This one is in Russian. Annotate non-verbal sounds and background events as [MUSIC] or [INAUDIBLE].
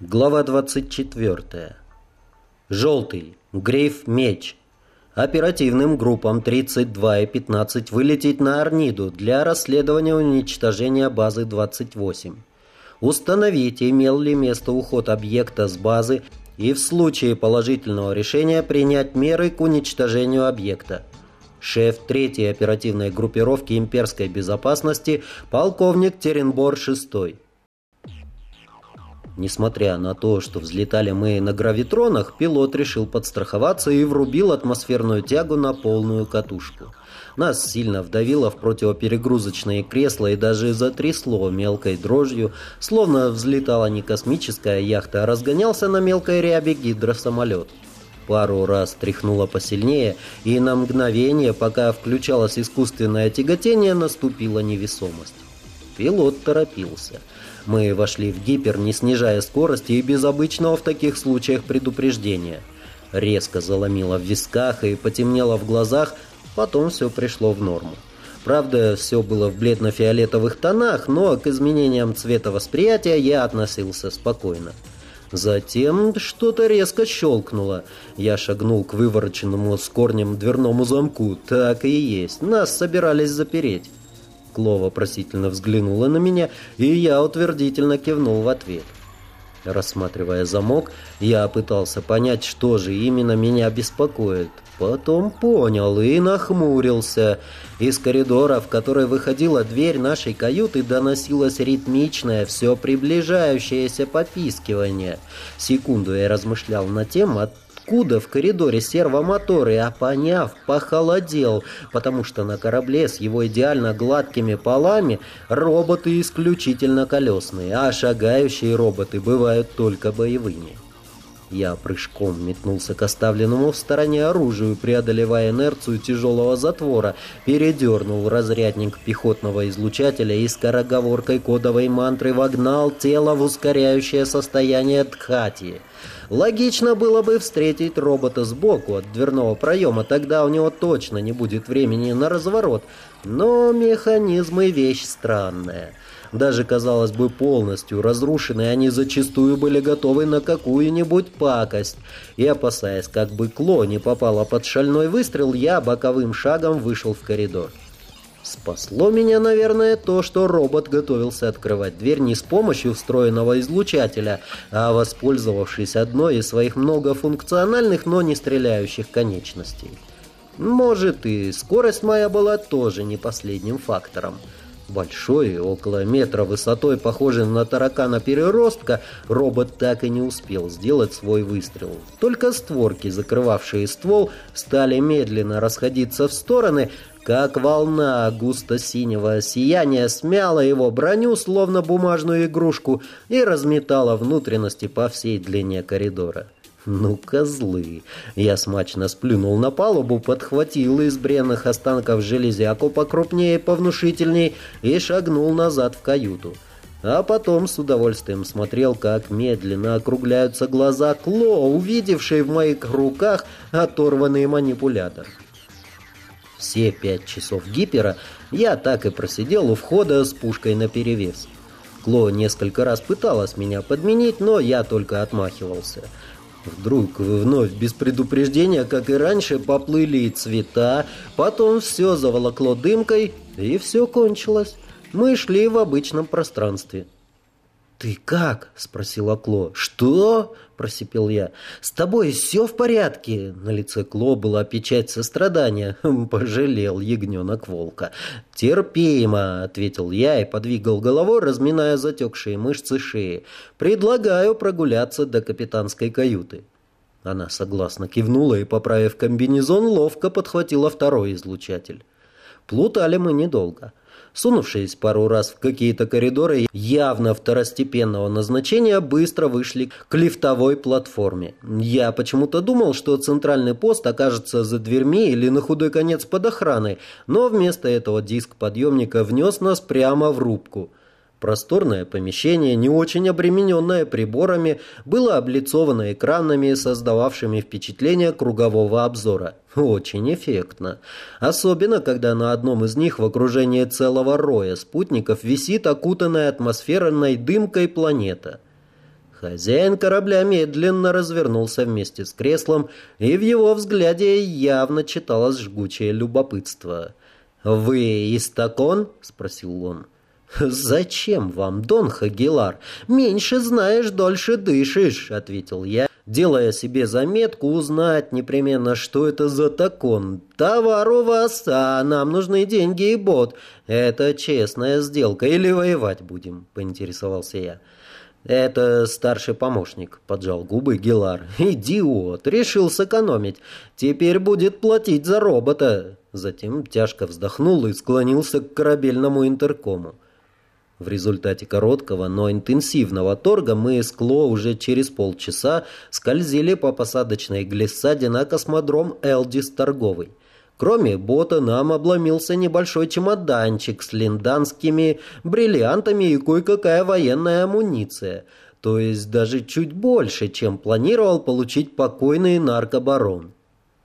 Глава 24. Желтый. Грейф Меч. Оперативным группам 32 и 15 вылететь на Арниду для расследования уничтожения базы 28. Установить, имел ли место уход объекта с базы и в случае положительного решения принять меры к уничтожению объекта. Шеф третьей оперативной группировки имперской безопасности полковник Теренбор VI. Несмотря на то, что взлетали мы на гравитронах, пилот решил подстраховаться и врубил атмосферную тягу на полную катушку. Нас сильно вдавило в противоперегрузочные кресла и даже затрясло мелкой дрожью, словно взлетала не космическая яхта, а разгонялся на мелкой рябе гидросамолет. Пару раз тряхнуло посильнее, и на мгновение, пока включалось искусственное тяготение, наступила невесомость. Пилот торопился. Мы вошли в гипер, не снижая скорости и без обычного в таких случаях предупреждения. Резко заломило в висках и потемнело в глазах, потом все пришло в норму. Правда, все было в бледно-фиолетовых тонах, но к изменениям цвета восприятия я относился спокойно. Затем что-то резко щелкнуло. Я шагнул к вывороченному с корнем дверному замку. Так и есть. Нас собирались запереть. Кло вопросительно взглянула на меня, и я утвердительно кивнул в ответ. Рассматривая замок, я пытался понять, что же именно меня беспокоит. Потом понял и нахмурился. Из коридора, в который выходила дверь нашей каюты, доносилось ритмичное, все приближающееся попискивание. Секунду я размышлял над тем, от откуда в коридоре сервомоторы, а поняв, похолодел, потому что на корабле с его идеально гладкими полами роботы исключительно колесные, а шагающие роботы бывают только боевыми. Я прыжком метнулся к оставленному в стороне оружию, преодолевая инерцию тяжелого затвора, передернул разрядник пехотного излучателя и скороговоркой кодовой мантры вогнал тело в ускоряющее состояние Тхати. Логично было бы встретить робота сбоку от дверного проема, тогда у него точно не будет времени на разворот, но механизмы вещь странная. Даже, казалось бы, полностью разрушенные, они зачастую были готовы на какую-нибудь пакость. И, опасаясь, как бы Кло не попало под шальной выстрел, я боковым шагом вышел в коридор. Спасло меня, наверное, то, что робот готовился открывать дверь не с помощью встроенного излучателя, а воспользовавшись одной из своих многофункциональных, но не стреляющих конечностей. Может, и скорость моя была тоже не последним фактором. Большой, около метра высотой, похожий на таракана-переростка, робот так и не успел сделать свой выстрел. Только створки, закрывавшие ствол, стали медленно расходиться в стороны, как волна густо-синего сияния смяла его броню, словно бумажную игрушку, и разметала внутренности по всей длине коридора. «Ну, козлы!» Я смачно сплюнул на палубу, подхватил из бренных останков железяку покрупнее повнушительней и шагнул назад в каюту. А потом с удовольствием смотрел, как медленно округляются глаза Кло, увидевшие в моих руках оторванный манипулятор. Все пять часов гипера я так и просидел у входа с пушкой наперевес. Кло несколько раз пыталась меня подменить, но я только отмахивался. Вдруг вновь без предупреждения, как и раньше, поплыли цвета, потом все заволокло дымкой, и все кончилось. Мы шли в обычном пространстве. «Ты как?» — спросила Кло. «Что?» — просипел я. «С тобой все в порядке?» На лице Кло была печать сострадания. [LAUGHS] «Хм, пожалел ягненок волка. «Терпимо», — ответил я и подвигал головой, разминая затекшие мышцы шеи. «Предлагаю прогуляться до капитанской каюты». Она согласно кивнула и, поправив комбинезон, ловко подхватила второй излучатель. Плутали мы недолго. Сунувшись пару раз в какие-то коридоры, явно второстепенного назначения, быстро вышли к лифтовой платформе. Я почему-то думал, что центральный пост окажется за дверьми или на худой конец под охраной, но вместо этого диск подъемника внес нас прямо в рубку. Просторное помещение, не очень обремененное приборами, было облицовано экранами, создававшими впечатление кругового обзора. Очень эффектно. Особенно, когда на одном из них в окружении целого роя спутников висит окутанная атмосферной дымкой планета. Хозяин корабля медленно развернулся вместе с креслом, и в его взгляде явно читалось жгучее любопытство. «Вы Истакон?» — спросил он. «Зачем вам, Дон Хагилар? Меньше знаешь, дольше дышишь», — ответил я, делая себе заметку узнать непременно, что это за такон. «Товар у вас, а нам нужны деньги и бот. Это честная сделка или воевать будем?» — поинтересовался я. «Это старший помощник», — поджал губы Гилар. «Идиот! Решил сэкономить. Теперь будет платить за робота». Затем тяжко вздохнул и склонился к корабельному интеркому. В результате короткого, но интенсивного торга мы с Кло уже через полчаса скользили по посадочной глиссаде на космодром Элдис Торговый. Кроме бота нам обломился небольшой чемоданчик с линданскими бриллиантами и кое-какая военная амуниция. То есть даже чуть больше, чем планировал получить покойный наркобарон.